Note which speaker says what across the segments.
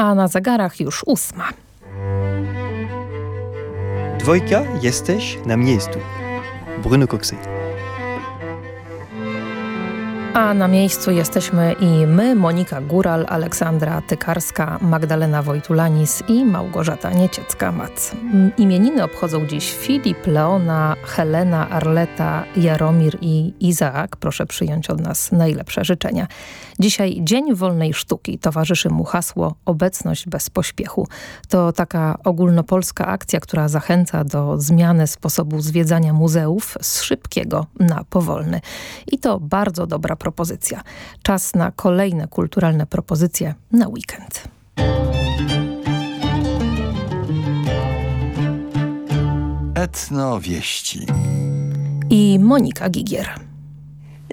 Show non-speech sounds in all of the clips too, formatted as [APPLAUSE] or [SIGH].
Speaker 1: a na zegarach już ósma.
Speaker 2: Dwojka, jesteś na miejscu. Bruno Coxey.
Speaker 1: A na miejscu jesteśmy i my, Monika Góral, Aleksandra Tykarska, Magdalena Wojtulanis i Małgorzata Nieciecka-Mac. Imieniny obchodzą dziś Filip, Leona, Helena, Arleta, Jaromir i Izaak. Proszę przyjąć od nas najlepsze życzenia. Dzisiaj Dzień Wolnej Sztuki. Towarzyszy mu hasło Obecność bez pośpiechu. To taka ogólnopolska akcja, która zachęca do zmiany sposobu zwiedzania muzeów z szybkiego na powolny. I to bardzo dobra propozycja. Czas na kolejne kulturalne propozycje na weekend.
Speaker 3: Etnowieści.
Speaker 1: I Monika Gigier.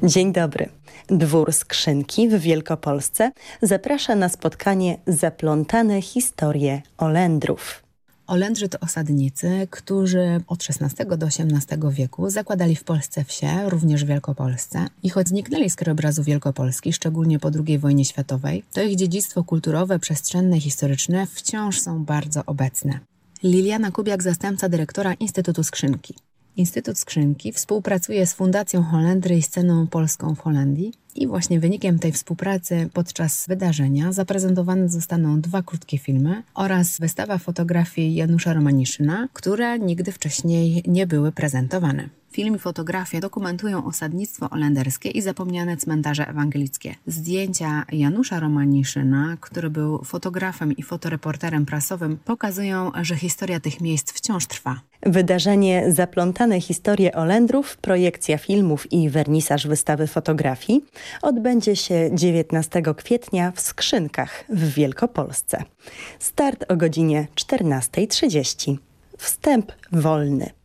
Speaker 4: Dzień dobry. Dwór Skrzynki w Wielkopolsce zaprasza na spotkanie Zaplątane historie Olendrów.
Speaker 5: Olendrzy to osadnicy, którzy od XVI do XVIII wieku zakładali w Polsce wsie, również w Wielkopolsce. I choć zniknęli z krajobrazu Wielkopolski, szczególnie po II wojnie światowej, to ich dziedzictwo kulturowe, przestrzenne i historyczne wciąż są bardzo obecne. Liliana Kubiak, zastępca dyrektora Instytutu Skrzynki. Instytut Skrzynki współpracuje z Fundacją Holendry i Sceną Polską w Holandii i właśnie wynikiem tej współpracy podczas wydarzenia zaprezentowane zostaną dwa krótkie filmy oraz wystawa fotografii Janusza Romaniszyna, które nigdy wcześniej nie były prezentowane. Film i fotografie dokumentują osadnictwo olenderskie i zapomniane cmentarze ewangelickie. Zdjęcia Janusza Romaniszyna, który był fotografem i fotoreporterem prasowym, pokazują, że historia tych miejsc wciąż trwa.
Speaker 4: Wydarzenie Zaplątane historie Olendrów, projekcja filmów i wernisaż wystawy fotografii odbędzie się 19 kwietnia w Skrzynkach w Wielkopolsce. Start o godzinie 14.30. Wstęp wolny.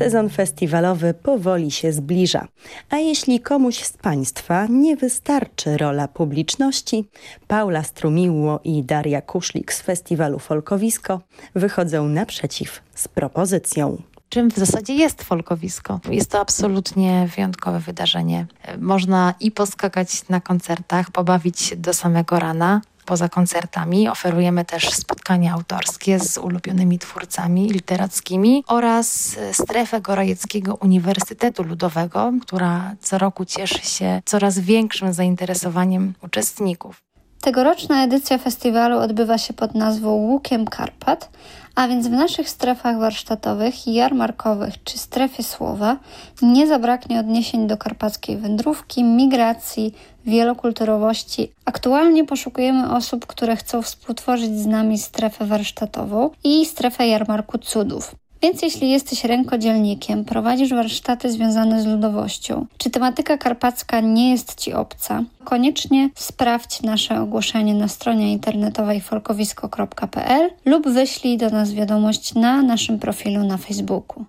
Speaker 4: Sezon festiwalowy powoli się zbliża, a jeśli komuś z Państwa nie wystarczy rola publiczności, Paula Strumiło i Daria Kuszlik z festiwalu Folkowisko wychodzą naprzeciw z propozycją
Speaker 6: czym w zasadzie jest folkowisko. Jest to absolutnie wyjątkowe wydarzenie. Można i poskakać na koncertach, pobawić się do samego rana, poza koncertami oferujemy też spotkania autorskie z ulubionymi twórcami literackimi oraz strefę Gorajeckiego Uniwersytetu Ludowego, która co roku cieszy się coraz większym zainteresowaniem uczestników.
Speaker 7: Tegoroczna edycja festiwalu odbywa się pod nazwą Łukiem Karpat, a więc w naszych strefach warsztatowych, jarmarkowych czy strefie słowa nie zabraknie odniesień do karpackiej wędrówki, migracji, wielokulturowości. Aktualnie poszukujemy osób, które chcą współtworzyć z nami strefę warsztatową i strefę jarmarku cudów. Więc jeśli jesteś rękodzielnikiem, prowadzisz warsztaty związane z ludowością, czy tematyka karpacka nie jest Ci obca, koniecznie sprawdź nasze ogłoszenie na stronie internetowej folkowisko.pl lub wyślij do nas wiadomość na naszym profilu na Facebooku.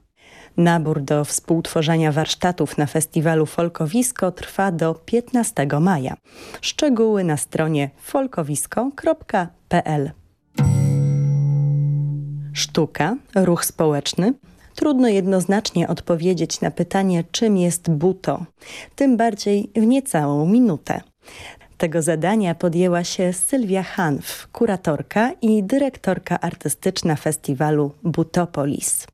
Speaker 4: Nabór do współtworzenia warsztatów na festiwalu Folkowisko trwa do 15 maja. Szczegóły na stronie folkowisko.pl. Sztuka, ruch społeczny. Trudno jednoznacznie odpowiedzieć na pytanie, czym jest buto, tym bardziej w niecałą minutę. Tego zadania podjęła się Sylwia Hanf, kuratorka i dyrektorka artystyczna festiwalu Butopolis.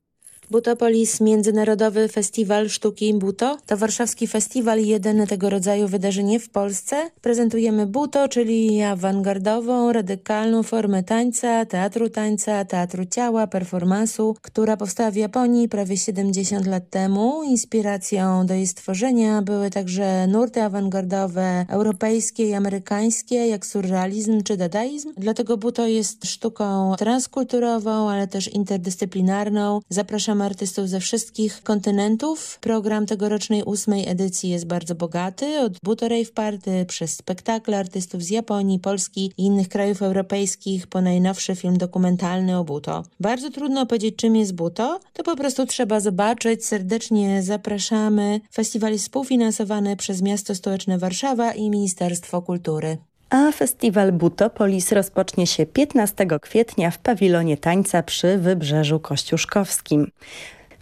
Speaker 8: Butopolis Międzynarodowy Festiwal Sztuki Buto to warszawski festiwal i tego rodzaju wydarzenie w Polsce. Prezentujemy Buto, czyli awangardową, radykalną formę tańca, teatru tańca, teatru ciała, performansu, która powstała w Japonii prawie 70 lat temu. Inspiracją do jej stworzenia były także nurty awangardowe europejskie i amerykańskie, jak surrealizm czy dadaizm. Dlatego Buto jest sztuką transkulturową, ale też interdyscyplinarną. Zapraszam Artystów ze wszystkich kontynentów. Program tegorocznej ósmej edycji jest bardzo bogaty. Od Buto Rave Party przez spektakle artystów z Japonii, Polski i innych krajów europejskich po najnowszy film dokumentalny o Buto. Bardzo trudno powiedzieć czym jest Buto, to po prostu trzeba zobaczyć. Serdecznie zapraszamy. Festiwal jest współfinansowany przez Miasto Stołeczne Warszawa i Ministerstwo Kultury
Speaker 4: a festiwal Butopolis rozpocznie się 15 kwietnia w pawilonie tańca przy Wybrzeżu Kościuszkowskim.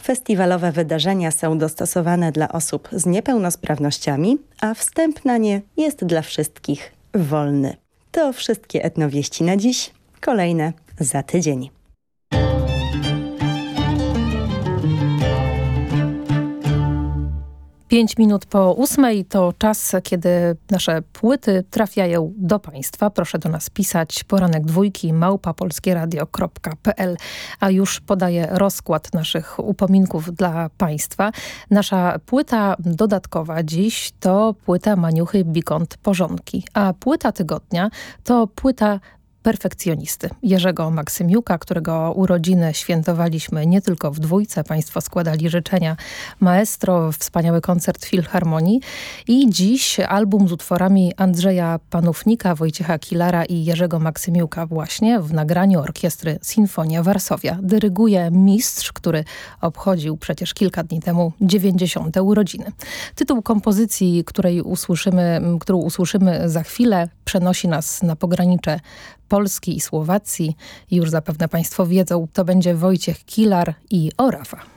Speaker 4: Festiwalowe wydarzenia są dostosowane dla osób z niepełnosprawnościami, a wstęp na nie jest dla wszystkich wolny. To wszystkie etnowieści na dziś. Kolejne za tydzień.
Speaker 1: Pięć minut po ósmej to czas, kiedy nasze płyty trafiają do Państwa. Proszę do nas pisać poranek dwójki małpapolskieradio.pl A już podaję rozkład naszych upominków dla Państwa. Nasza płyta dodatkowa dziś to płyta Maniuchy Bikont Porządki, a płyta tygodnia to płyta perfekcjonisty Jerzego Maksymiuka, którego urodziny świętowaliśmy nie tylko w dwójce. Państwo składali życzenia maestro, wspaniały koncert Filharmonii i dziś album z utworami Andrzeja Panównika, Wojciecha Kilara i Jerzego Maksymiuka właśnie w nagraniu orkiestry Sinfonia Varsovia. Dyryguje mistrz, który obchodził przecież kilka dni temu 90. urodziny. Tytuł kompozycji, której usłyszymy, którą usłyszymy za chwilę, przenosi nas na pogranicze Polski i Słowacji. Już zapewne Państwo wiedzą, to będzie Wojciech Kilar i Orawa.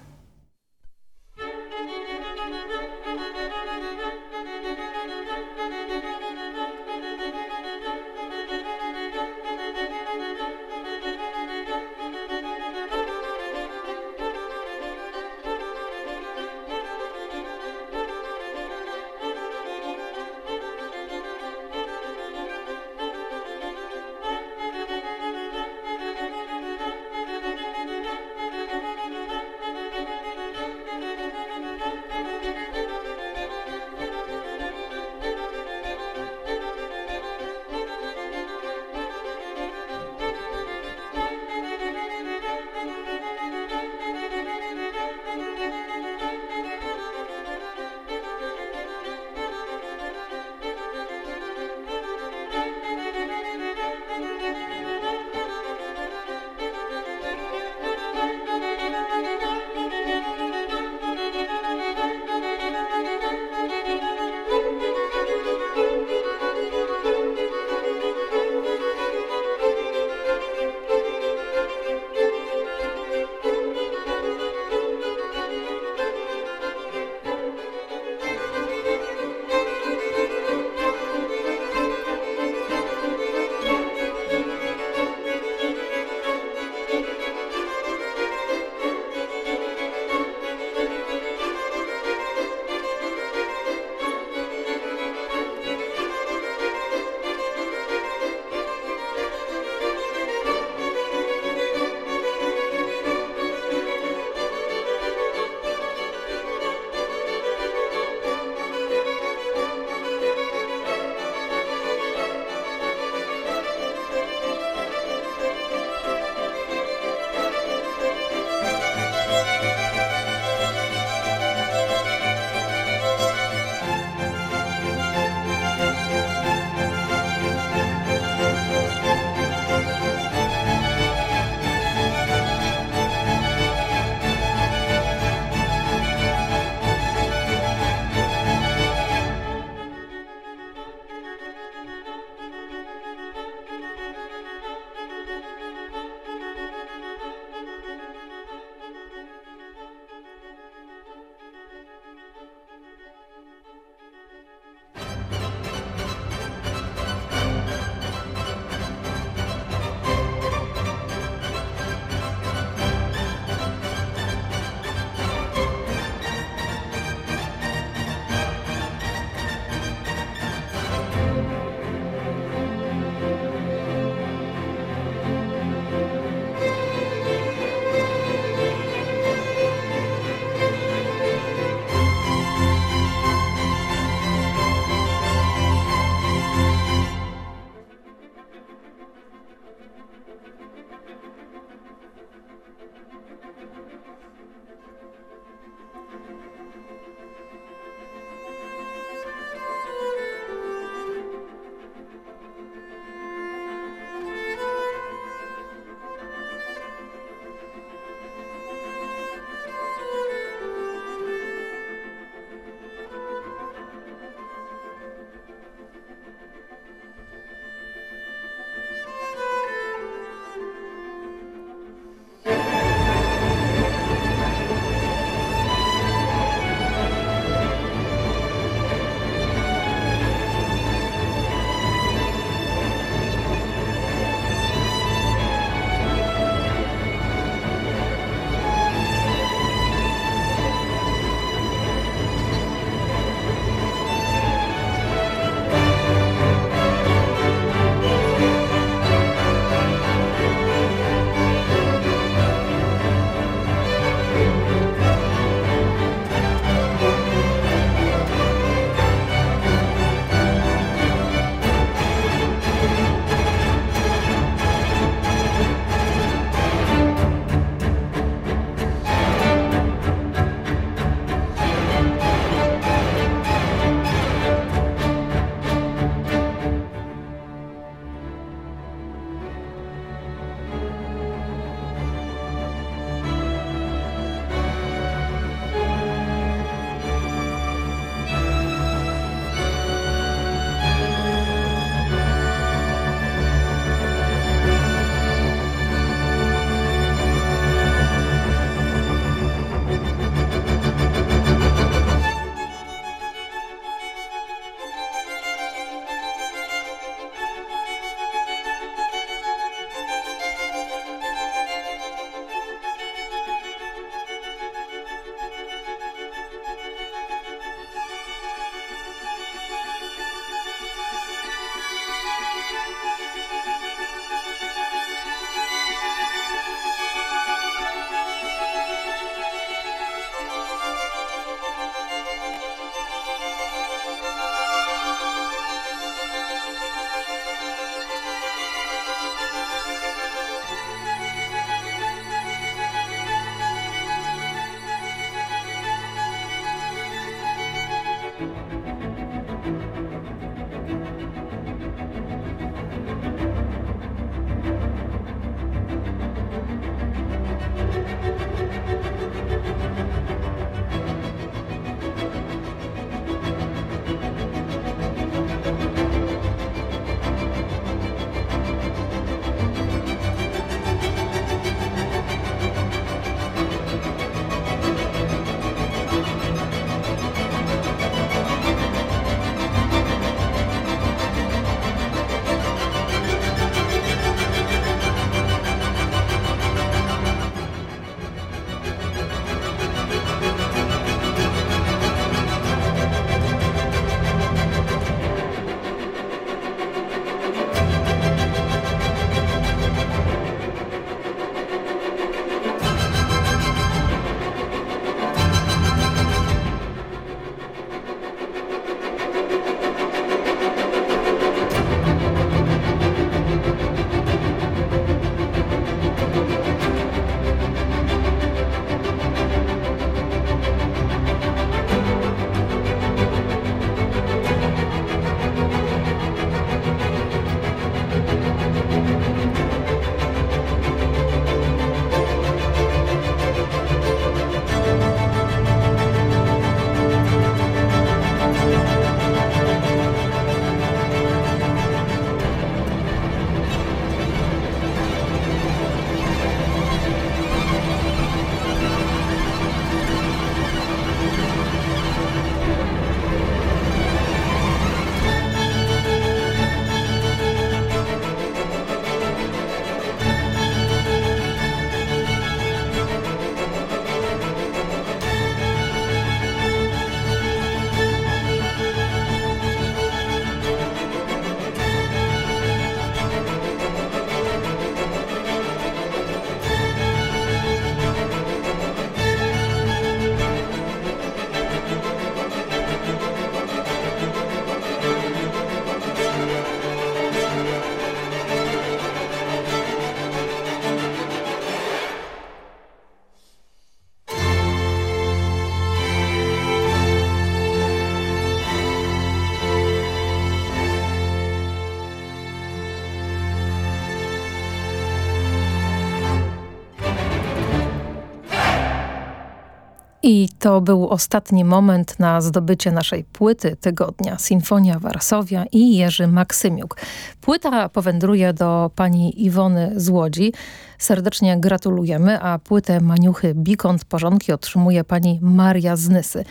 Speaker 1: To był ostatni moment na zdobycie naszej płyty tygodnia Sinfonia Warszawia i Jerzy Maksymiuk. Płyta powędruje do pani Iwony z Łodzi. Serdecznie gratulujemy, a płytę Maniuchy Bikont porządki otrzymuje pani Maria Znysy.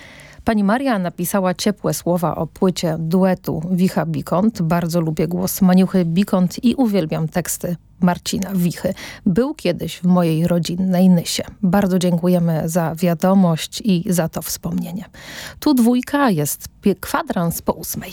Speaker 1: Pani Maria napisała ciepłe słowa o płycie duetu Wicha Bikont. Bardzo lubię głos Maniuchy Bikont i uwielbiam teksty Marcina Wichy. Był kiedyś w mojej rodzinnej Nysie. Bardzo dziękujemy za wiadomość i za to wspomnienie. Tu dwójka jest kwadrans po ósmej.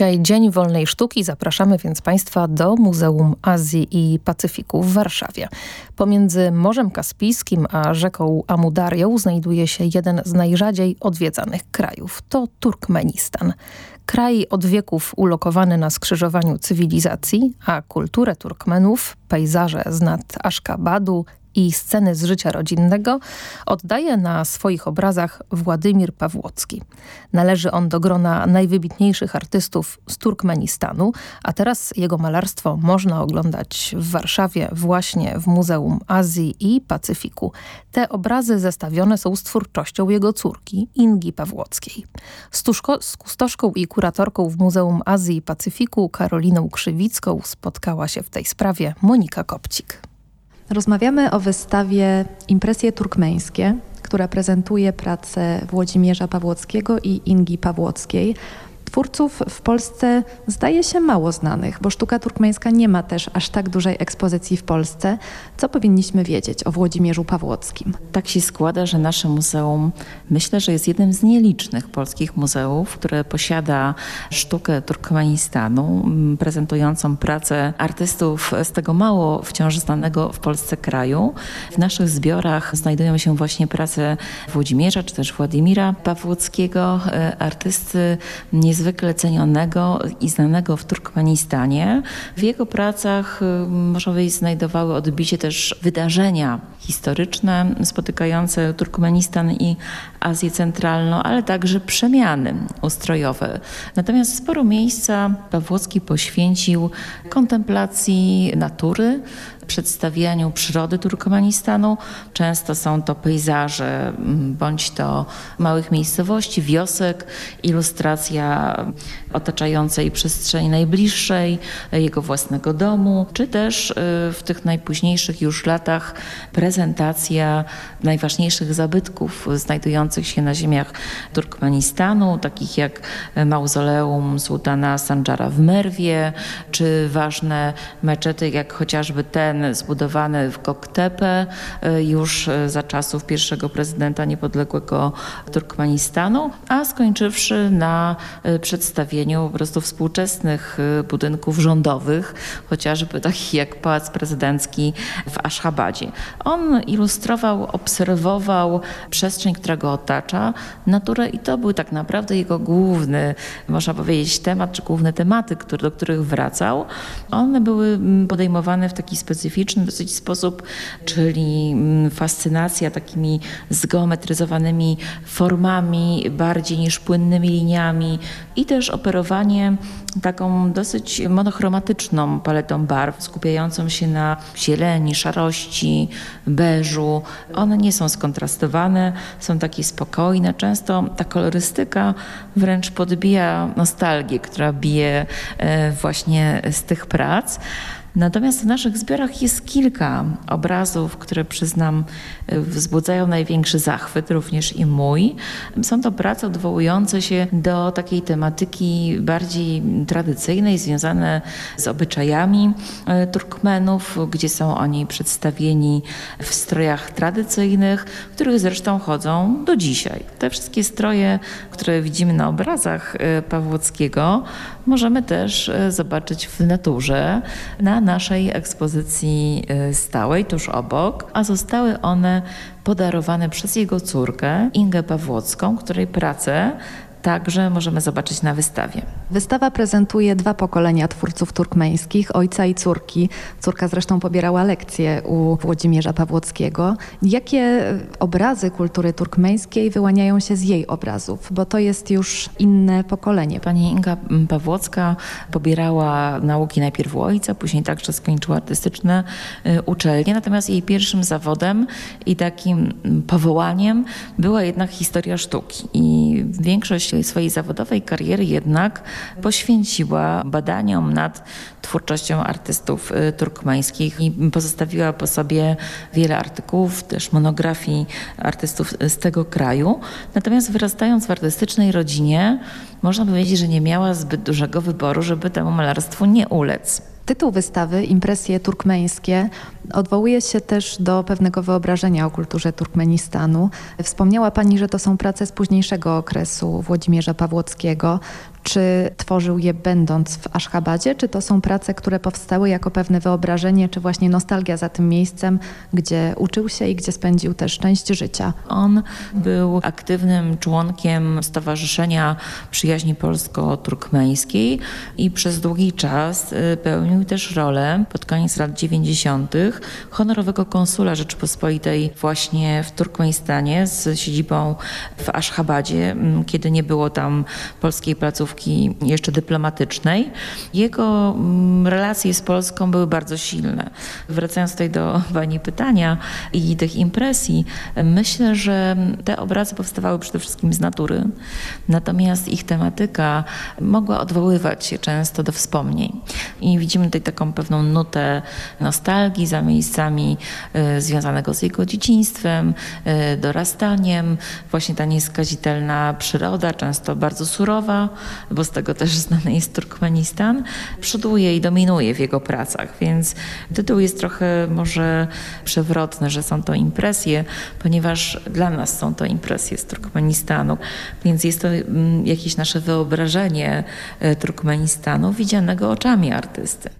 Speaker 1: Dzisiaj Dzień Wolnej Sztuki. Zapraszamy więc Państwa do Muzeum Azji i Pacyfiku w Warszawie. Pomiędzy Morzem Kaspijskim a rzeką Amudarią znajduje się jeden z najrzadziej odwiedzanych krajów. To Turkmenistan. Kraj od wieków ulokowany na skrzyżowaniu cywilizacji, a kulturę Turkmenów, pejzaże z nad Aszkabadu, i sceny z życia rodzinnego oddaje na swoich obrazach Władimir Pawłocki. Należy on do grona najwybitniejszych artystów z Turkmenistanu, a teraz jego malarstwo można oglądać w Warszawie właśnie w Muzeum Azji i Pacyfiku. Te obrazy zestawione są z twórczością jego córki, Ingi Pawłockiej. Stuszko, z kustoszką i kuratorką w Muzeum Azji i Pacyfiku Karoliną Krzywicką spotkała się w tej sprawie Monika Kopcik.
Speaker 3: Rozmawiamy o wystawie Impresje Turkmeńskie, która prezentuje pracę Włodzimierza Pawłockiego i Ingi Pawłockiej. Twórców w Polsce zdaje się mało znanych, bo sztuka turkmeńska nie ma też aż tak dużej ekspozycji w Polsce. Co powinniśmy wiedzieć o Włodzimierzu Pawłockim?
Speaker 9: Tak się składa, że nasze muzeum myślę, że jest jednym z nielicznych polskich muzeów, które posiada sztukę Turkmenistanu, prezentującą pracę artystów z tego mało wciąż znanego w Polsce kraju. W naszych zbiorach znajdują się właśnie prace Włodzimierza czy też Władimira Pawłockiego, e, artysty niezwykle cenionego i znanego w Turkmenistanie. W jego pracach, e, można powiedzieć, znajdowały odbicie też wydarzenia historyczne spotykające Turkmenistan i Azję Centralną, ale także przemiany ustrojowe. Natomiast sporo miejsca Pawłocki poświęcił kontemplacji natury, przedstawianiu przyrody Turkmenistanu. Często są to pejzaże, mm, bądź to małych miejscowości, wiosek, ilustracja otaczającej przestrzeni najbliższej, jego własnego domu, czy też y, w tych najpóźniejszych już latach prezentacja najważniejszych zabytków znajdujących się na ziemiach Turkmenistanu, takich jak mauzoleum sułtana Sanjara w Merwie, czy ważne meczety jak chociażby ten zbudowany w Koktepe e, już e, za czasów pierwszego prezydenta niepodległego Turkmenistanu, a skończywszy na e, przedstawieniu po prostu współczesnych budynków rządowych, chociażby takich jak Pałac Prezydencki w Aszchabadzie. On ilustrował, obserwował przestrzeń, która go otacza, naturę i to był tak naprawdę jego główny, można powiedzieć, temat, czy główne tematy, który, do których wracał. One były mm, podejmowane w taki specyficzny dosyć sposób, czyli mm, fascynacja takimi zgeometryzowanymi formami, bardziej niż płynnymi liniami i też operowanie taką dosyć monochromatyczną paletą barw, skupiającą się na zieleni, szarości, beżu. One nie są skontrastowane, są takie spokojne. Często ta kolorystyka wręcz podbija nostalgię, która bije e, właśnie z tych prac. Natomiast w naszych zbiorach jest kilka obrazów, które przyznam wzbudzają największy zachwyt, również i mój. Są to prace odwołujące się do takiej tematyki bardziej tradycyjnej, związane z obyczajami e, Turkmenów, gdzie są oni przedstawieni w strojach tradycyjnych, w których zresztą chodzą do dzisiaj. Te wszystkie stroje, które widzimy na obrazach e, Pawłockiego, możemy też e, zobaczyć w naturze na naszej ekspozycji stałej tuż obok, a zostały one podarowane przez jego córkę Ingę Pawłocką, której pracę także możemy zobaczyć na wystawie.
Speaker 3: Wystawa prezentuje dwa pokolenia twórców turkmeńskich, ojca i córki. Córka zresztą pobierała lekcje u Włodzimierza Pawłockiego. Jakie obrazy kultury turkmeńskiej wyłaniają się z jej obrazów? Bo to jest już inne pokolenie.
Speaker 9: Pani Inga Pawłocka pobierała nauki najpierw u ojca, później także skończyła artystyczne y, uczelnie. Natomiast jej pierwszym zawodem i takim powołaniem była jednak historia sztuki. I większość swojej zawodowej kariery jednak poświęciła badaniom nad twórczością artystów y, turkmeńskich i pozostawiła po sobie wiele artykułów, też monografii artystów z tego kraju. Natomiast wyrastając w artystycznej rodzinie, można powiedzieć, że nie miała zbyt dużego wyboru, żeby temu malarstwu nie ulec.
Speaker 3: Tytuł wystawy, Impresje turkmeńskie, odwołuje się też do pewnego wyobrażenia o kulturze Turkmenistanu. Wspomniała Pani, że to są prace z późniejszego okresu Włodzimierza Pawłockiego. Czy tworzył je będąc w Aszchabadzie, czy to są prace, które powstały jako pewne wyobrażenie, czy właśnie nostalgia za tym miejscem, gdzie uczył się i gdzie spędził też część życia?
Speaker 9: On był aktywnym członkiem Stowarzyszenia Przyjaźni Polsko-Turkmeńskiej i przez długi czas y, pełnił też rolę pod koniec lat 90. honorowego konsula Rzeczypospolitej właśnie w Turkmenistanie z siedzibą w Aszchabadzie, kiedy nie było tam polskiej placówki placówki jeszcze dyplomatycznej. Jego mm, relacje z Polską były bardzo silne. Wracając tutaj do Pani pytania i tych impresji, myślę, że te obrazy powstawały przede wszystkim z natury, natomiast ich tematyka mogła odwoływać się często do wspomnień. I widzimy tutaj taką pewną nutę nostalgii za miejscami y, związanego z jego dzieciństwem, y, dorastaniem, właśnie ta nieskazitelna przyroda, często bardzo surowa, bo z tego też znany jest Turkmenistan, przoduje i dominuje w jego pracach, więc tytuł jest trochę może przewrotny, że są to impresje, ponieważ dla nas są to impresje z Turkmenistanu, więc jest to mm, jakieś nasze wyobrażenie e, Turkmenistanu widzianego oczami artysty.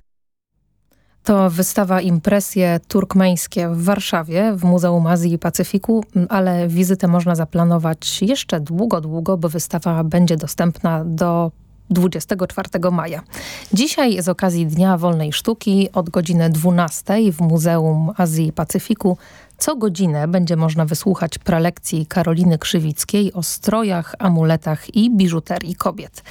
Speaker 1: To wystawa Impresje Turkmeńskie w Warszawie w Muzeum Azji i Pacyfiku, ale wizytę można zaplanować jeszcze długo, długo, bo wystawa będzie dostępna do 24 maja. Dzisiaj z okazji Dnia Wolnej Sztuki od godziny 12 w Muzeum Azji i Pacyfiku co godzinę będzie można wysłuchać prelekcji Karoliny Krzywickiej o strojach, amuletach i biżuterii kobiet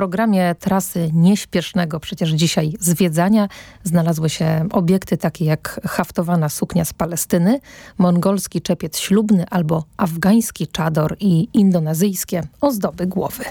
Speaker 1: programie trasy nieśpiesznego przecież dzisiaj zwiedzania znalazły się obiekty takie jak haftowana suknia z Palestyny, mongolski czepiec ślubny albo afgański czador i indonezyjskie ozdoby głowy.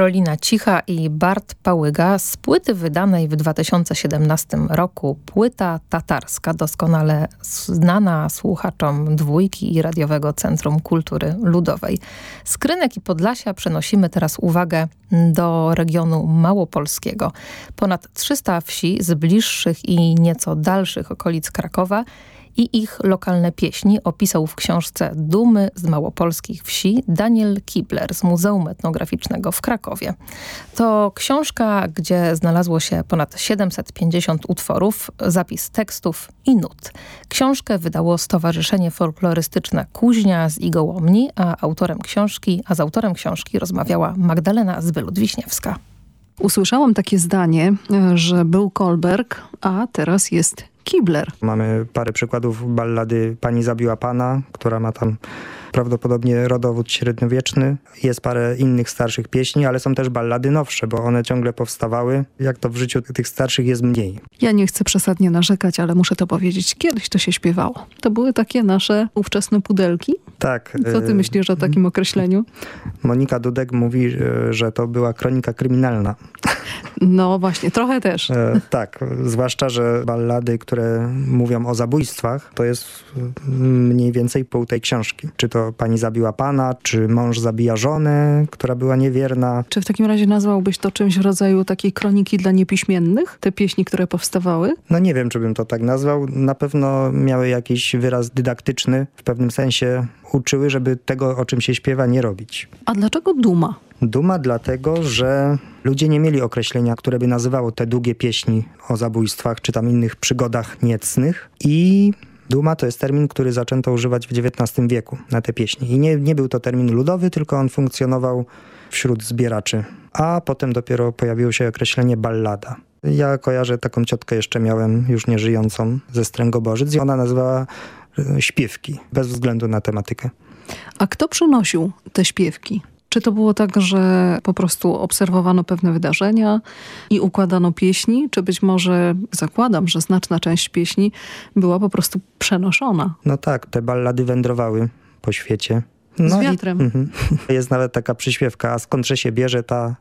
Speaker 1: Karolina Cicha i Bart Pałyga z płyty wydanej w 2017 roku Płyta Tatarska, doskonale znana słuchaczom dwójki i Radiowego Centrum Kultury Ludowej. Z Krynek i Podlasia przenosimy teraz uwagę do regionu małopolskiego. Ponad 300 wsi z bliższych i nieco dalszych okolic Krakowa i ich lokalne pieśni opisał w książce Dumy z małopolskich wsi Daniel Kibler z Muzeum Etnograficznego w Krakowie. To książka, gdzie znalazło się ponad 750 utworów, zapis tekstów i nut. Książkę wydało Stowarzyszenie Folklorystyczne Kuźnia z Igołomni, a autorem książki, a z autorem książki rozmawiała Magdalena Zbylud-Wiśniewska.
Speaker 10: Usłyszałam takie zdanie, że był Kolberg, a teraz jest Kibler.
Speaker 11: Mamy parę przykładów ballady Pani zabiła pana, która ma tam prawdopodobnie rodowód średniowieczny. Jest parę innych starszych pieśni, ale są też ballady nowsze, bo one ciągle powstawały. Jak to w życiu tych starszych jest mniej.
Speaker 10: Ja nie chcę przesadnie narzekać, ale muszę to powiedzieć. Kiedyś to się śpiewało. To były takie nasze ówczesne pudelki.
Speaker 11: Tak.
Speaker 10: Co ty myślisz o takim określeniu?
Speaker 11: Monika Dudek mówi, że to była kronika kryminalna.
Speaker 10: No właśnie, trochę też.
Speaker 11: E, tak, zwłaszcza, że ballady, które mówią o zabójstwach, to jest mniej więcej pół tej książki. Czy to pani zabiła pana, czy mąż zabija żonę, która była niewierna.
Speaker 10: Czy w takim razie nazwałbyś to czymś w rodzaju takiej kroniki dla niepiśmiennych? Te pieśni, które powstawały?
Speaker 11: No nie wiem, czy bym to tak nazwał. Na pewno miały jakiś wyraz dydaktyczny, w pewnym sensie uczyły, żeby tego, o czym się śpiewa, nie robić.
Speaker 10: A dlaczego duma?
Speaker 11: Duma dlatego, że ludzie nie mieli określenia, które by nazywało te długie pieśni o zabójstwach czy tam innych przygodach niecnych i Duma to jest termin, który zaczęto używać w XIX wieku na te pieśni. I nie, nie był to termin ludowy, tylko on funkcjonował wśród zbieraczy. A potem dopiero pojawiło się określenie ballada. Ja kojarzę taką ciotkę jeszcze miałem, już nieżyjącą, ze Stręgoborzyc i ona nazywała e, śpiewki, bez względu na tematykę.
Speaker 10: A kto przynosił te śpiewki? Czy to było tak, że po prostu obserwowano pewne wydarzenia i układano pieśni? Czy być może, zakładam, że znaczna część pieśni była po prostu przenoszona?
Speaker 11: No tak, te ballady wędrowały po świecie.
Speaker 10: No Z wiatrem. I, mm
Speaker 11: -hmm. Jest nawet taka przyśpiewka, a skądże się bierze ta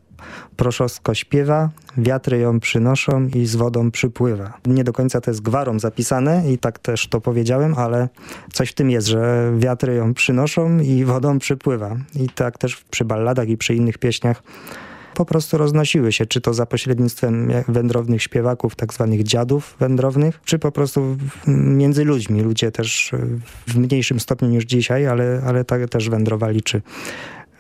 Speaker 11: proszosko śpiewa, wiatry ją przynoszą i z wodą przypływa. Nie do końca to jest gwarą zapisane i tak też to powiedziałem, ale coś w tym jest, że wiatry ją przynoszą i wodą przypływa. I tak też przy balladach i przy innych pieśniach po prostu roznosiły się, czy to za pośrednictwem wędrownych śpiewaków, tak zwanych dziadów wędrownych, czy po prostu między ludźmi. Ludzie też w mniejszym stopniu niż dzisiaj, ale, ale tak też wędrowali, czy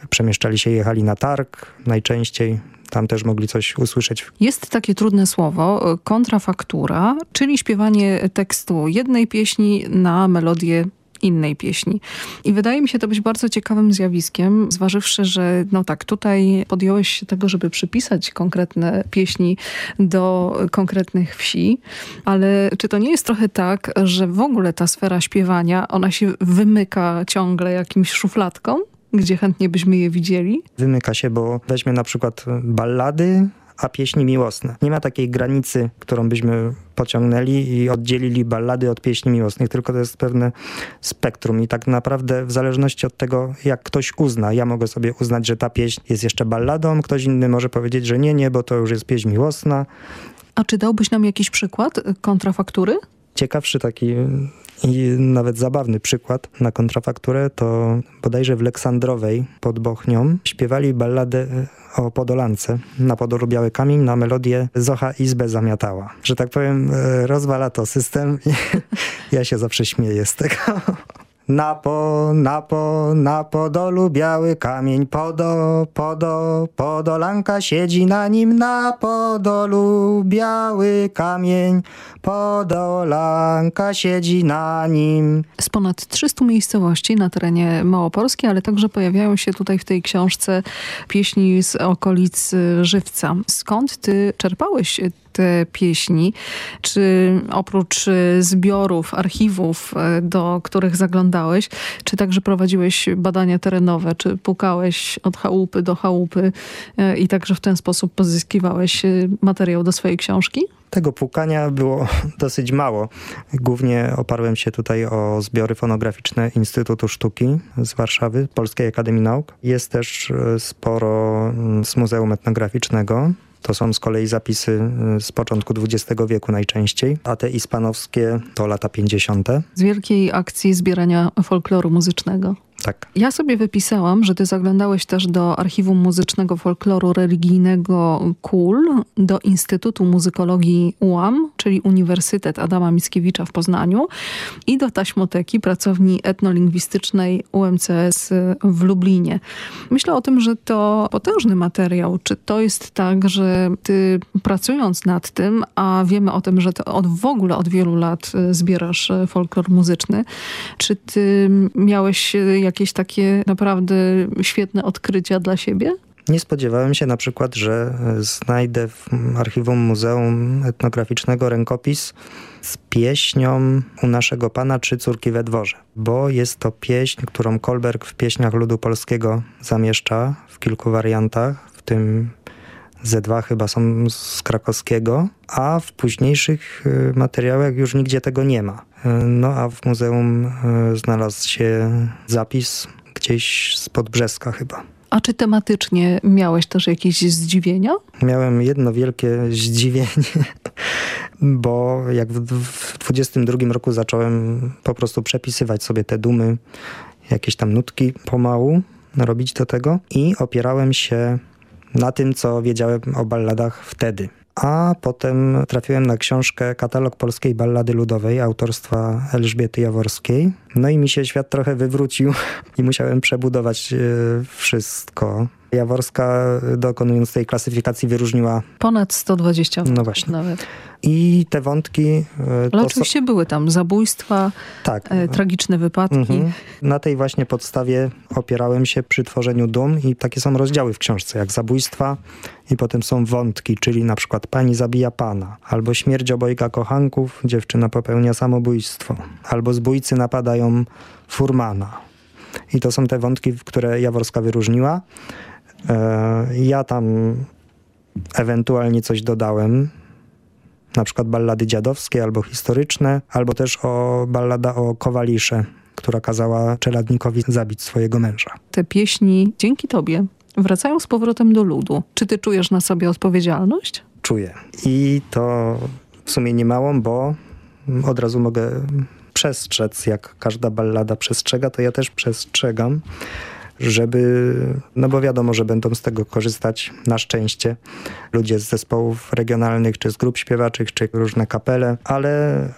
Speaker 11: przemieszczali się, jechali na targ najczęściej. Tam też mogli coś usłyszeć.
Speaker 10: Jest takie trudne słowo, kontrafaktura, czyli śpiewanie tekstu jednej pieśni na melodię innej pieśni. I wydaje mi się to być bardzo ciekawym zjawiskiem, zważywszy, że no tak, tutaj podjąłeś się tego, żeby przypisać konkretne pieśni do konkretnych wsi, ale czy to nie jest trochę tak, że w ogóle ta sfera śpiewania, ona się wymyka ciągle jakimś szufladkom? gdzie chętnie byśmy je widzieli?
Speaker 11: Wymyka się, bo weźmy na przykład ballady, a pieśni miłosne. Nie ma takiej granicy, którą byśmy pociągnęli i oddzielili ballady od pieśni miłosnych, tylko to jest pewne spektrum i tak naprawdę w zależności od tego, jak ktoś uzna, ja mogę sobie uznać, że ta pieśń jest jeszcze balladą, ktoś inny może powiedzieć, że nie, nie, bo to już jest pieśń miłosna.
Speaker 10: A czy dałbyś nam jakiś przykład kontrafaktury?
Speaker 11: Ciekawszy taki i nawet zabawny przykład na kontrafakturę to bodajże w Leksandrowej pod Bochnią śpiewali balladę e, o Podolance na podoru Biały Kamień na melodię Zocha Izbę zamiatała. Że tak powiem e, rozwala to system [LAUGHS] ja się zawsze śmieję z tego. [LAUGHS] Na po, na po, na podolu biały kamień, podo, podo, podolanka siedzi na nim, na podolu biały kamień, podolanka siedzi na nim.
Speaker 10: Z ponad 300 miejscowości na terenie Małopolski, ale także pojawiają się tutaj w tej książce pieśni z okolic Żywca. Skąd ty czerpałeś te pieśni? Czy oprócz e, zbiorów, archiwów, e, do których zaglądałeś, czy także prowadziłeś badania terenowe, czy pukałeś od chałupy do chałupy i także w ten sposób pozyskiwałeś materiał do swojej książki?
Speaker 11: Tego pukania było [LAUGHS] dosyć mało. Głównie oparłem się tutaj o zbiory fonograficzne Instytutu Sztuki z Warszawy, Polskiej Akademii Nauk. Jest też e, sporo mm, z Muzeum Etnograficznego. To są z kolei zapisy e, z początku XX wieku najczęściej, a te ispanowskie to lata 50.
Speaker 10: Z wielkiej akcji zbierania folkloru muzycznego.
Speaker 11: Tak.
Speaker 10: Ja sobie wypisałam, że ty zaglądałeś też do Archiwum Muzycznego Folkloru Religijnego KUL, do Instytutu Muzykologii UAM, czyli Uniwersytet Adama Mickiewicza w Poznaniu i do Taśmoteki, pracowni etnolingwistycznej UMCS w Lublinie. Myślę o tym, że to potężny materiał. Czy to jest tak, że ty pracując nad tym, a wiemy o tym, że od, w ogóle od wielu lat zbierasz folklor muzyczny, czy ty miałeś jakieś takie naprawdę świetne odkrycia dla siebie?
Speaker 11: Nie spodziewałem się na przykład, że znajdę w archiwum Muzeum Etnograficznego rękopis z pieśnią u naszego pana Trzy córki we dworze, bo jest to pieśń, którą Kolberg w pieśniach ludu polskiego zamieszcza w kilku wariantach, w tym ze dwa chyba są z krakowskiego, a w późniejszych y, materiałach już nigdzie tego nie ma. Y, no a w muzeum y, znalazł się zapis gdzieś spod Brzeska chyba.
Speaker 10: A czy tematycznie miałeś też jakieś zdziwienia?
Speaker 11: Miałem jedno wielkie zdziwienie, [LAUGHS] bo jak w 22 roku zacząłem po prostu przepisywać sobie te dumy, jakieś tam nutki pomału, robić do tego i opierałem się na tym, co wiedziałem o balladach wtedy. A potem trafiłem na książkę Katalog Polskiej Ballady Ludowej autorstwa Elżbiety Jaworskiej. No i mi się świat trochę wywrócił [LAUGHS] i musiałem przebudować e, wszystko. Jaworska dokonując tej klasyfikacji wyróżniła...
Speaker 10: Ponad 120
Speaker 11: No właśnie.
Speaker 10: Nawet.
Speaker 11: I te wątki... E,
Speaker 10: Ale oczywiście so... były tam zabójstwa, tak. e, tragiczne wypadki. Mhm.
Speaker 11: Na tej właśnie podstawie opierałem się przy tworzeniu dum i takie są rozdziały w książce, jak zabójstwa i potem są wątki, czyli na przykład pani zabija pana, albo śmierć obojga kochanków, dziewczyna popełnia samobójstwo, albo zbójcy napadają furmana. I to są te wątki, które Jaworska wyróżniła. E, ja tam ewentualnie coś dodałem, na przykład ballady dziadowskie albo historyczne, albo też o ballada o Kowalisze, która kazała czeladnikowi zabić swojego męża.
Speaker 10: Te pieśni dzięki tobie wracają z powrotem do ludu. Czy ty czujesz na sobie odpowiedzialność?
Speaker 11: Czuję. I to w sumie nie małą, bo od razu mogę przestrzec, jak każda ballada przestrzega, to ja też przestrzegam żeby, no bo wiadomo, że będą z tego korzystać na szczęście ludzie z zespołów regionalnych, czy z grup śpiewaczych, czy różne kapele, ale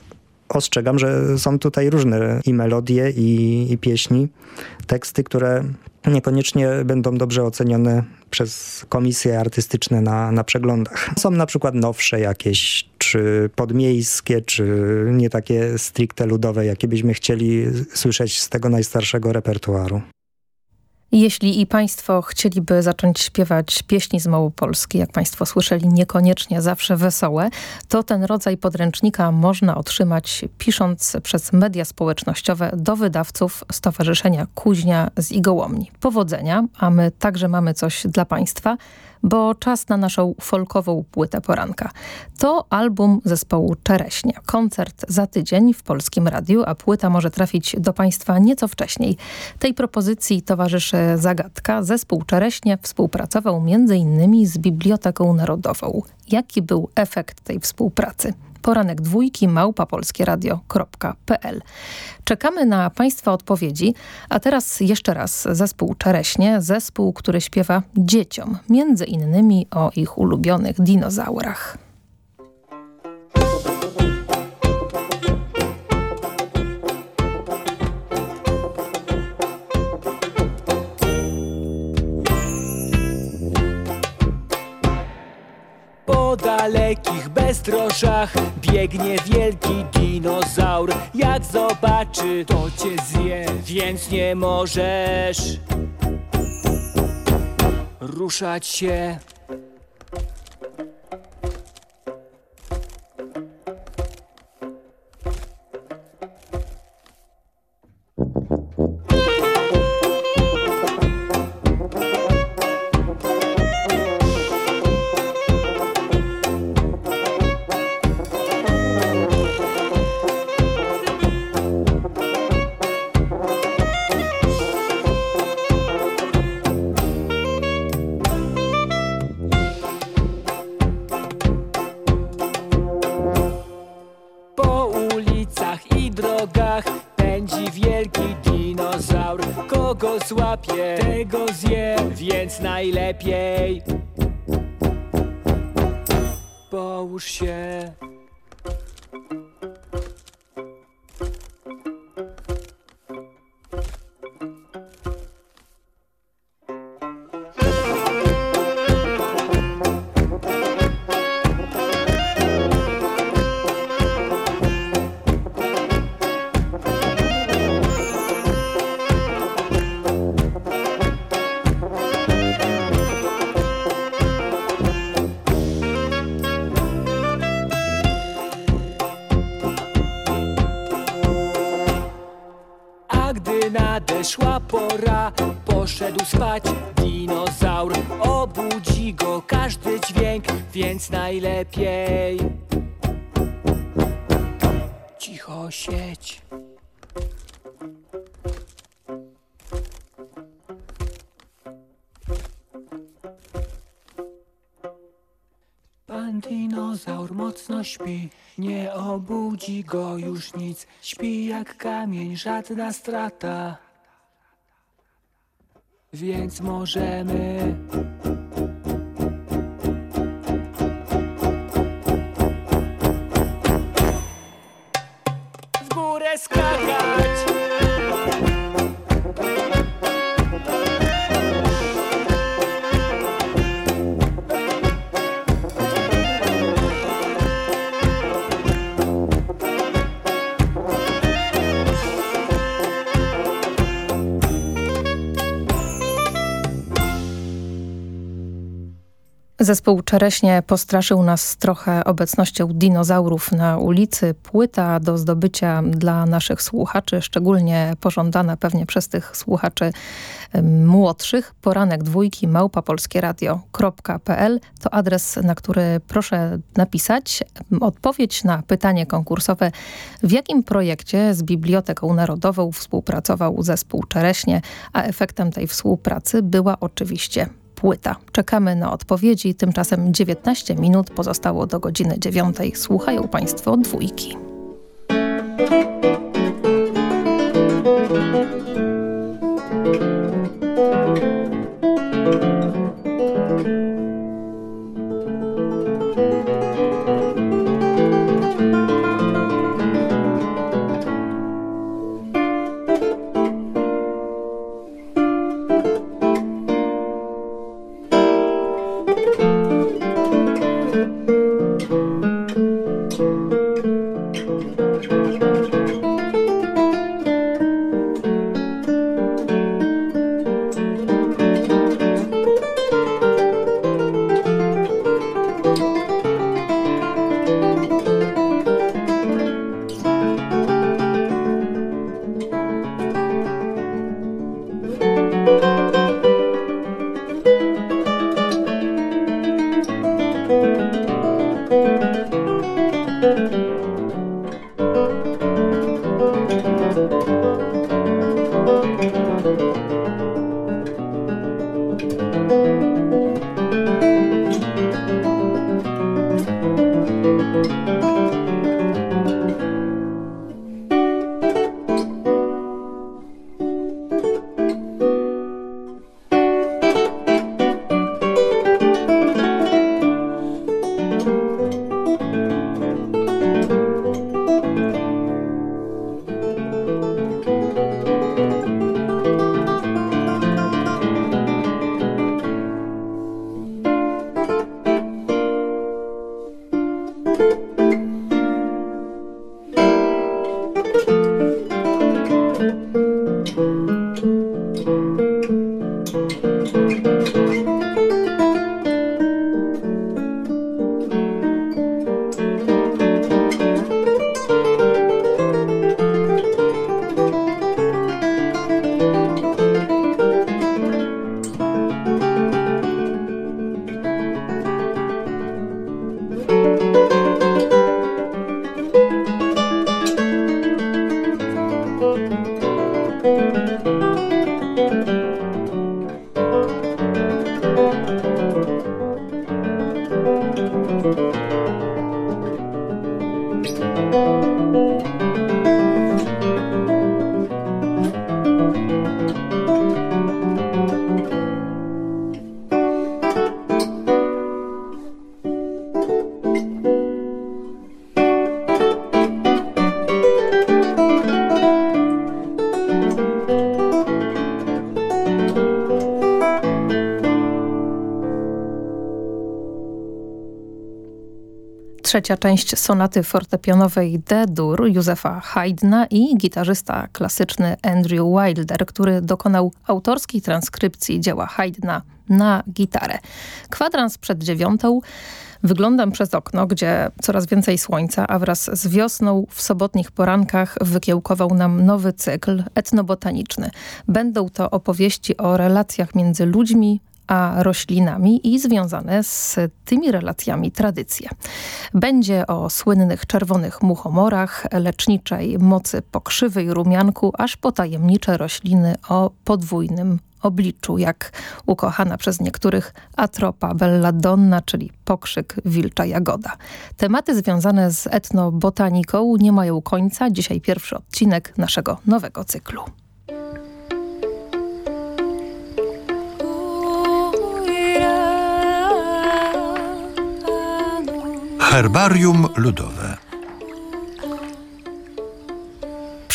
Speaker 11: ostrzegam, że są tutaj różne i melodie, i, i pieśni, teksty, które niekoniecznie będą dobrze ocenione przez komisje artystyczne na, na przeglądach. Są na przykład nowsze jakieś, czy podmiejskie, czy nie takie stricte ludowe, jakie byśmy chcieli słyszeć z tego najstarszego repertuaru.
Speaker 1: Jeśli i Państwo chcieliby zacząć śpiewać pieśni z Małopolski, jak Państwo słyszeli, niekoniecznie zawsze wesołe, to ten rodzaj podręcznika można otrzymać pisząc przez media społecznościowe do wydawców Stowarzyszenia Kuźnia z Igołomni. Powodzenia, a my także mamy coś dla Państwa bo czas na naszą folkową płytę poranka. To album zespołu Czereśnie. Koncert za tydzień w Polskim Radiu, a płyta może trafić do Państwa nieco wcześniej. Tej propozycji towarzyszy Zagadka. Zespół Czereśnie współpracował m.in. z Biblioteką Narodową. Jaki był efekt tej współpracy? Poranek dwójki małpapolskieradio.pl. Czekamy na Państwa odpowiedzi, a teraz jeszcze raz zespół Czereśnie, zespół, który śpiewa dzieciom, między innymi o ich ulubionych dinozaurach.
Speaker 12: Dalekich beztroszach Biegnie wielki dinozaur Jak zobaczy, to cię zje Więc nie możesz Ruszać się złapie, tego zje, więc najlepiej. Połóż się żadna strata. Więc możemy w górę skakać.
Speaker 1: Zespół Czereśnie postraszył nas trochę obecnością dinozaurów na ulicy. Płyta do zdobycia dla naszych słuchaczy, szczególnie pożądana pewnie przez tych słuchaczy młodszych. Poranek dwójki małpapolskieradio.pl to adres, na który proszę napisać odpowiedź na pytanie konkursowe. W jakim projekcie z Biblioteką Narodową współpracował zespół Czereśnie, a efektem tej współpracy była oczywiście płyta. Czekamy na odpowiedzi, tymczasem 19 minut pozostało do godziny 9. Słuchają Państwo dwójki. Música trzecia część sonaty fortepianowej D-dur Józefa Haydna i gitarzysta klasyczny Andrew Wilder, który dokonał autorskiej transkrypcji dzieła Haydna na gitarę. Kwadrans przed dziewiątą Wyglądam przez okno, gdzie coraz więcej słońca, a wraz z wiosną w sobotnich porankach wykiełkował nam nowy cykl etnobotaniczny. Będą to opowieści o relacjach między ludźmi, a roślinami i związane z tymi relacjami tradycje. Będzie o słynnych czerwonych muchomorach, leczniczej mocy pokrzywej rumianku, aż po tajemnicze rośliny o podwójnym obliczu, jak ukochana przez niektórych atropa belladonna, czyli pokrzyk wilcza jagoda. Tematy związane z etnobotaniką nie mają końca. Dzisiaj pierwszy odcinek naszego nowego cyklu.
Speaker 13: Herbarium ludowe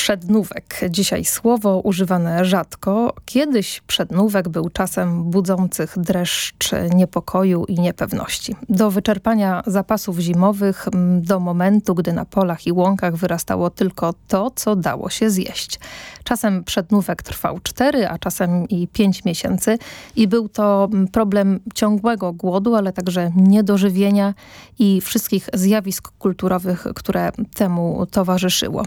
Speaker 1: Przednówek. Dzisiaj słowo używane rzadko. Kiedyś przednówek był czasem budzących dreszcz niepokoju i niepewności. Do wyczerpania zapasów zimowych, do momentu, gdy na polach i łąkach wyrastało tylko to, co dało się zjeść. Czasem przednówek trwał cztery, a czasem i pięć miesięcy i był to problem ciągłego głodu, ale także niedożywienia i wszystkich zjawisk kulturowych, które temu towarzyszyło.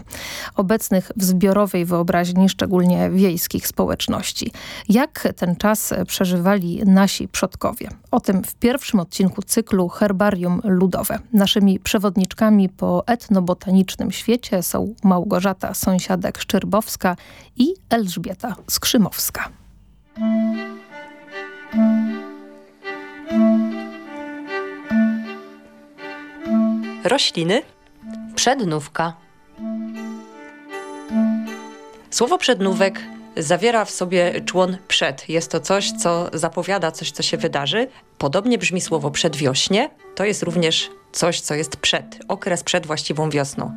Speaker 1: Obecnych w zbiorowej wyobraźni, szczególnie wiejskich społeczności. Jak ten czas przeżywali nasi przodkowie? O tym w pierwszym odcinku cyklu Herbarium Ludowe. Naszymi przewodniczkami po etnobotanicznym świecie są Małgorzata Sąsiadek-Szczerbowska i Elżbieta Skrzymowska.
Speaker 14: Rośliny. Przednówka. Słowo przednówek zawiera w sobie człon przed. Jest to coś, co zapowiada coś, co się wydarzy. Podobnie brzmi słowo przedwiośnie. To jest również coś, co jest przed, okres przed właściwą wiosną.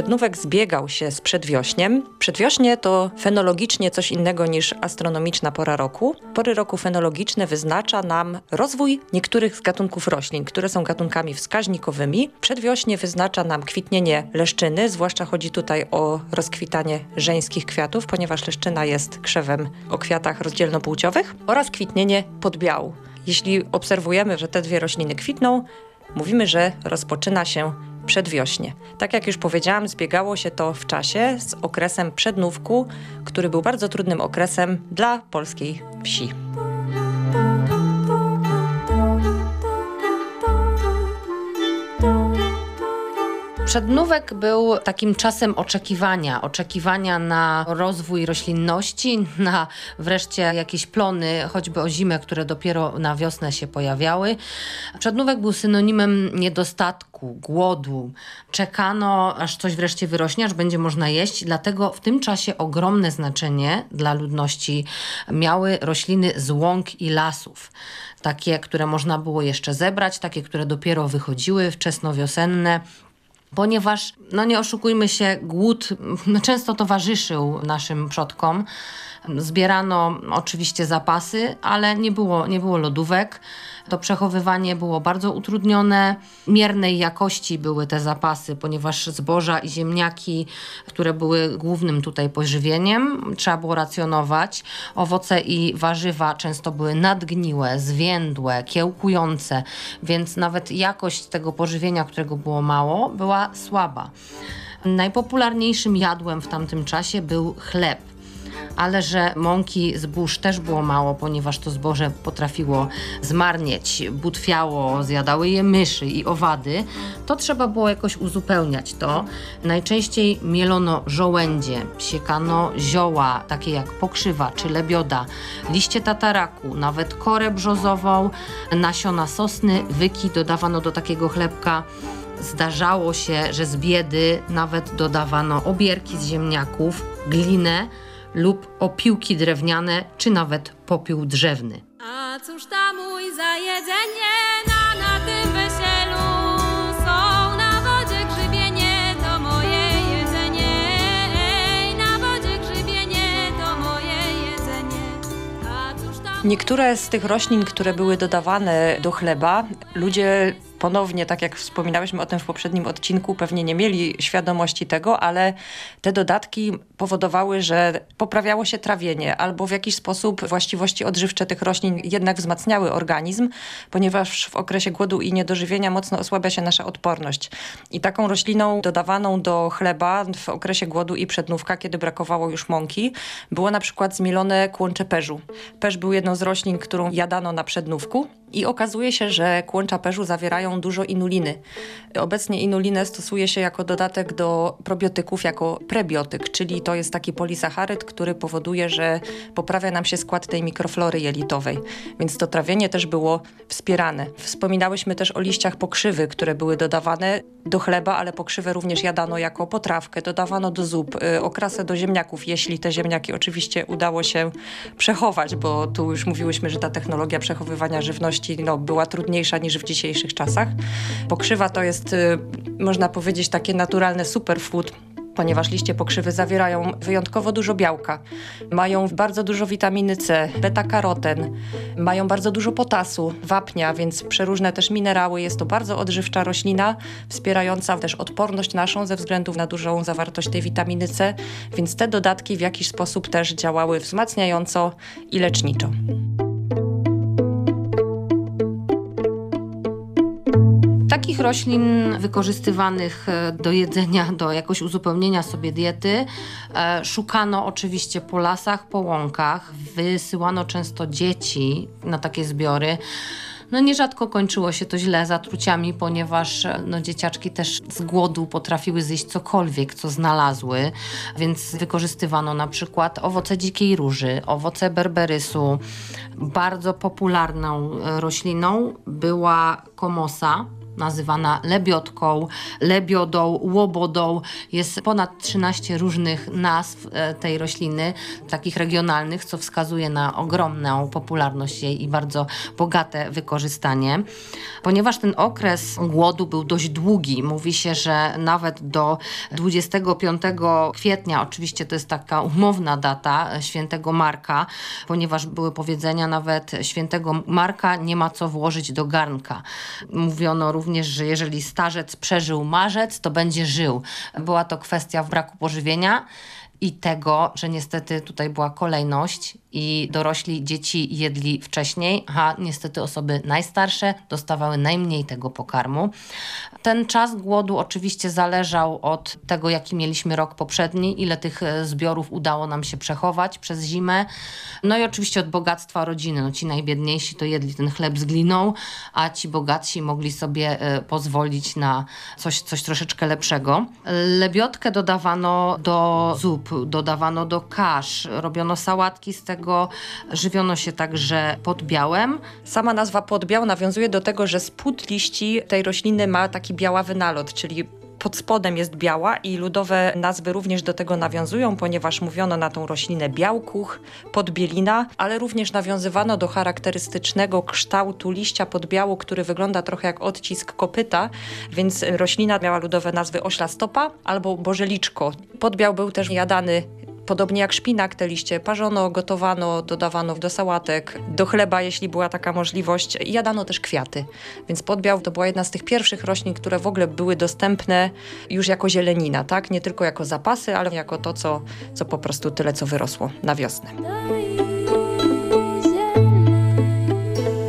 Speaker 14: Przednówek zbiegał się z przedwiośniem. Przedwiośnie to fenologicznie coś innego niż astronomiczna pora roku. Pory roku fenologiczne wyznacza nam rozwój niektórych z gatunków roślin, które są gatunkami wskaźnikowymi. Przedwiośnie wyznacza nam kwitnienie leszczyny, zwłaszcza chodzi tutaj o rozkwitanie żeńskich kwiatów, ponieważ leszczyna jest krzewem o kwiatach rozdzielnopłciowych oraz kwitnienie podbiału. Jeśli obserwujemy, że te dwie rośliny kwitną, mówimy, że rozpoczyna się przedwiośnie. Tak jak już powiedziałam, zbiegało się to w czasie z okresem przednówku, który był bardzo trudnym okresem dla polskiej wsi.
Speaker 15: Przednówek był takim czasem oczekiwania, oczekiwania na rozwój roślinności, [LAUGHS] na wreszcie jakieś plony, choćby o zimę, które dopiero na wiosnę się pojawiały. Przednówek był synonimem niedostatku, głodu. Czekano, aż coś wreszcie wyrośnie, aż będzie można jeść. Dlatego w tym czasie ogromne znaczenie dla ludności miały rośliny z łąk i lasów takie, które można było jeszcze zebrać, takie, które dopiero wychodziły, wczesnowiosenne, ponieważ, no nie oszukujmy się, głód no, często towarzyszył naszym przodkom. Zbierano oczywiście zapasy, ale nie było, nie było lodówek. To przechowywanie było bardzo utrudnione. Miernej jakości były te zapasy, ponieważ zboża i ziemniaki, które były głównym tutaj pożywieniem, trzeba było racjonować. Owoce i warzywa często były nadgniłe, zwiędłe, kiełkujące, więc nawet jakość tego pożywienia, którego było mało, była słaba. Najpopularniejszym jadłem w tamtym czasie był chleb ale że mąki zbóż też było mało, ponieważ to zboże potrafiło zmarnieć, butwiało, zjadały je myszy i owady, to trzeba było jakoś uzupełniać to. Najczęściej mielono żołędzie, siekano zioła, takie jak pokrzywa czy lebioda, liście tataraku, nawet korę brzozową, nasiona sosny, wyki dodawano do takiego chlebka. Zdarzało się, że z biedy nawet dodawano obierki z ziemniaków, glinę, lub opiłki drewniane, czy nawet popiół drzewny.
Speaker 16: A cóż tam mój za jedzenie na, na tym weselu? Są na wodzie grzybienie, to moje jedzenie. Ej, na wodzie grzybienie, to moje jedzenie. A cóż tam
Speaker 14: Niektóre z tych roślin, które były dodawane do chleba, ludzie ponownie, tak jak wspominałyśmy o tym w poprzednim odcinku, pewnie nie mieli świadomości tego, ale te dodatki powodowały, że poprawiało się trawienie albo w jakiś sposób właściwości odżywcze tych roślin jednak wzmacniały organizm, ponieważ w okresie głodu i niedożywienia mocno osłabia się nasza odporność. I taką rośliną dodawaną do chleba w okresie głodu i przednówka, kiedy brakowało już mąki, było na przykład zmielone kłącze perzu. Perz był jedną z roślin, którą jadano na przednówku i okazuje się, że kłącza perzu zawierają dużo inuliny. Obecnie inulinę stosuje się jako dodatek do probiotyków, jako prebiotyk, czyli to jest taki polisacharyd, który powoduje, że poprawia nam się skład tej mikroflory jelitowej. Więc to trawienie też było wspierane. Wspominałyśmy też o liściach pokrzywy, które były dodawane do chleba, ale pokrzywę również jadano jako potrawkę, dodawano do zup, y, okrasę do ziemniaków, jeśli te ziemniaki oczywiście udało się przechować, bo tu już mówiłyśmy, że ta technologia przechowywania żywności no, była trudniejsza niż w dzisiejszych czasach. Pokrzywa to jest, y, można powiedzieć, takie naturalne superfood, ponieważ liście pokrzywy zawierają wyjątkowo dużo białka. Mają bardzo dużo witaminy C, beta-karoten, mają bardzo dużo potasu, wapnia, więc przeróżne też minerały. Jest to bardzo odżywcza roślina, wspierająca też odporność naszą ze względu na dużą zawartość tej witaminy C, więc te dodatki w jakiś sposób też działały wzmacniająco i leczniczo.
Speaker 15: Takich roślin wykorzystywanych e, do jedzenia, do jakoś uzupełnienia sobie diety, e, szukano oczywiście po lasach, po łąkach. Wysyłano często dzieci na takie zbiory. No nierzadko kończyło się to źle zatruciami, ponieważ e, no, dzieciaczki też z głodu potrafiły zjeść cokolwiek, co znalazły, więc wykorzystywano na przykład owoce dzikiej róży, owoce berberysu. Bardzo popularną rośliną była komosa, nazywana lebiotką, lebiodą, łobodą. Jest ponad 13 różnych nazw e, tej rośliny, takich regionalnych, co wskazuje na ogromną popularność jej i bardzo bogate wykorzystanie. Ponieważ ten okres głodu był dość długi, mówi się, że nawet do 25 kwietnia, oczywiście to jest taka umowna data e, świętego Marka, ponieważ były powiedzenia nawet świętego Marka nie ma co włożyć do garnka. Mówiono również że jeżeli starzec przeżył marzec, to będzie żył. Była to kwestia braku pożywienia i tego, że niestety tutaj była kolejność i dorośli dzieci jedli wcześniej, a niestety osoby najstarsze dostawały najmniej tego pokarmu. Ten czas głodu oczywiście zależał od tego, jaki mieliśmy rok poprzedni, ile tych e, zbiorów udało nam się przechować przez zimę. No i oczywiście od bogactwa rodziny. No, ci najbiedniejsi to jedli ten chleb z gliną, a ci bogatsi mogli sobie e, pozwolić na coś, coś troszeczkę lepszego. Lebiotkę dodawano do zup, dodawano do kasz, robiono sałatki z tego tego żywiono się także podbiałem.
Speaker 14: Sama nazwa podbiał nawiązuje do tego, że spód liści tej rośliny ma taki białawy nalot, czyli pod spodem jest biała i ludowe nazwy również do tego nawiązują, ponieważ mówiono na tą roślinę białkuch, podbielina, ale również nawiązywano do charakterystycznego kształtu liścia podbiału, który wygląda trochę jak odcisk kopyta, więc roślina miała ludowe nazwy ośla stopa albo bożeliczko. Podbiał był też jadany Podobnie jak szpinak, te liście parzono, gotowano, dodawano do sałatek, do chleba, jeśli była taka możliwość. Jadano też kwiaty. Więc podbiał to była jedna z tych pierwszych roślin, które w ogóle były dostępne już jako zielenina, tak? Nie tylko jako zapasy, ale jako to, co, co po prostu tyle, co wyrosło na wiosnę.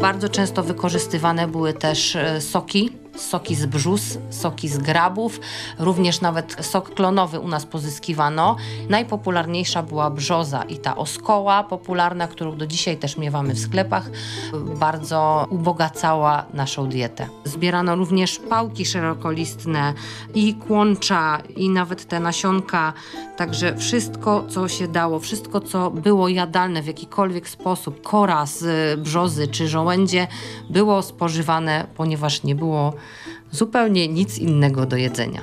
Speaker 15: Bardzo często wykorzystywane były też e, soki soki z brzus, soki z grabów, również nawet sok klonowy u nas pozyskiwano. Najpopularniejsza była brzoza i ta oskoła popularna, którą do dzisiaj też miewamy w sklepach, bardzo ubogacała naszą dietę. Zbierano również pałki szerokolistne i kłącza i nawet te nasionka, także wszystko co się dało, wszystko co było jadalne w jakikolwiek sposób, kora z brzozy czy żołędzie było spożywane, ponieważ nie było zupełnie nic innego do jedzenia.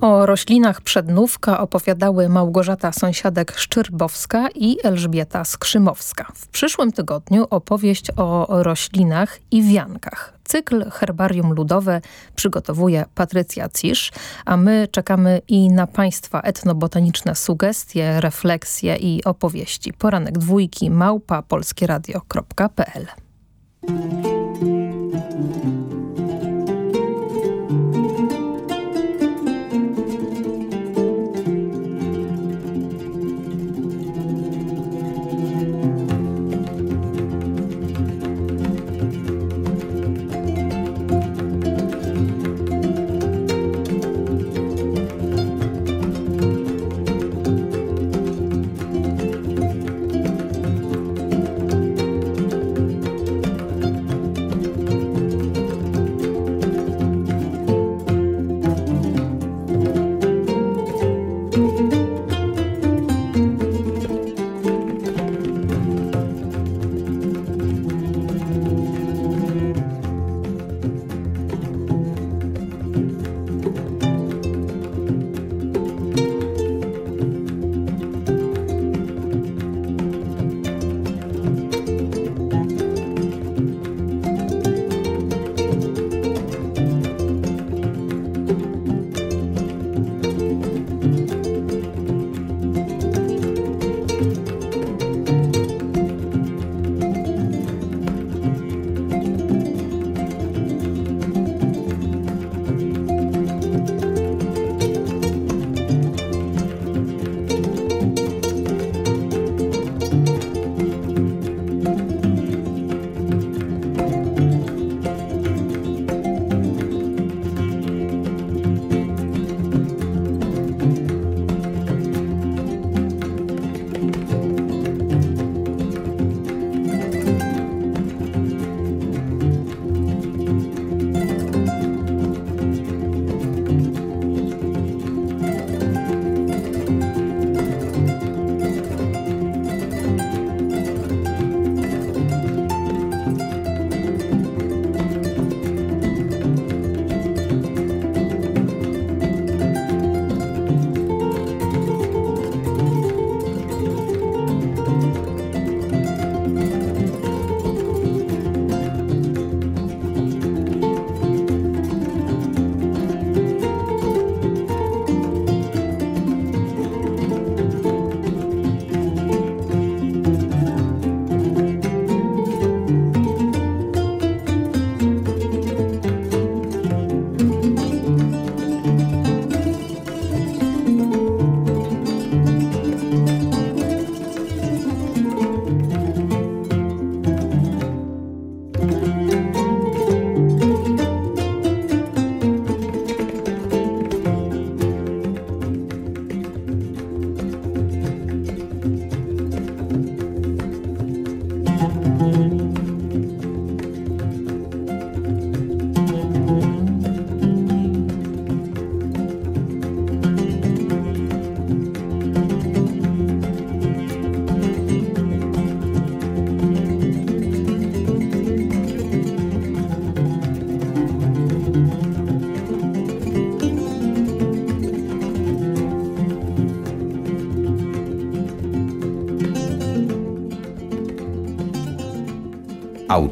Speaker 1: O roślinach przednówka opowiadały Małgorzata Sąsiadek-Szczyrbowska i Elżbieta Skrzymowska. W przyszłym tygodniu opowieść o roślinach i wiankach. Cykl Herbarium Ludowe przygotowuje Patrycja Cisz, a my czekamy i na Państwa etnobotaniczne sugestie, refleksje i opowieści. Poranek dwójki małpa polskieradio.pl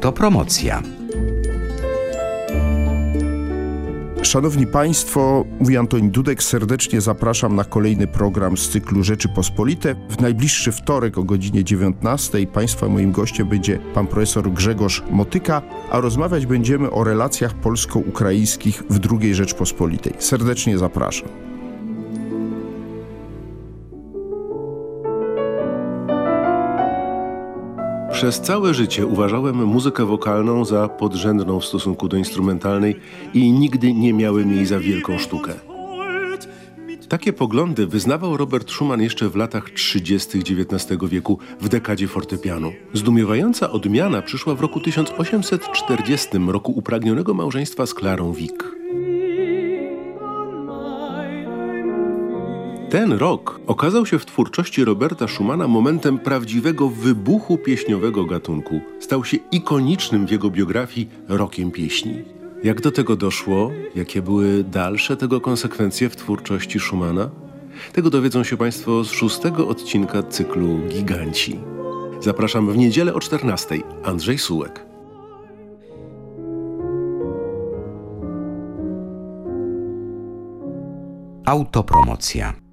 Speaker 17: Autopromocja.
Speaker 18: Szanowni Państwo, mówi Antoni Dudek, serdecznie zapraszam na kolejny program z cyklu Rzeczypospolite. W najbliższy wtorek o godzinie 19 Państwa moim gościem będzie pan profesor Grzegorz Motyka, a rozmawiać będziemy o relacjach polsko-ukraińskich w II Rzeczpospolitej. Serdecznie zapraszam.
Speaker 19: Przez całe życie uważałem muzykę wokalną za podrzędną w stosunku do instrumentalnej i nigdy nie miałem jej za wielką sztukę. Takie poglądy wyznawał Robert Schumann jeszcze w latach 30. XIX wieku w dekadzie fortepianu. Zdumiewająca odmiana przyszła w roku 1840, roku upragnionego małżeństwa z Klarą Wick. Ten rok okazał się w twórczości Roberta Schumana momentem prawdziwego wybuchu pieśniowego gatunku. Stał się ikonicznym w jego biografii rokiem pieśni. Jak do tego doszło? Jakie były dalsze tego konsekwencje w twórczości Schumana? Tego dowiedzą się Państwo z szóstego odcinka cyklu Giganci. Zapraszam w niedzielę o 14. Andrzej Sułek.
Speaker 17: Autopromocja.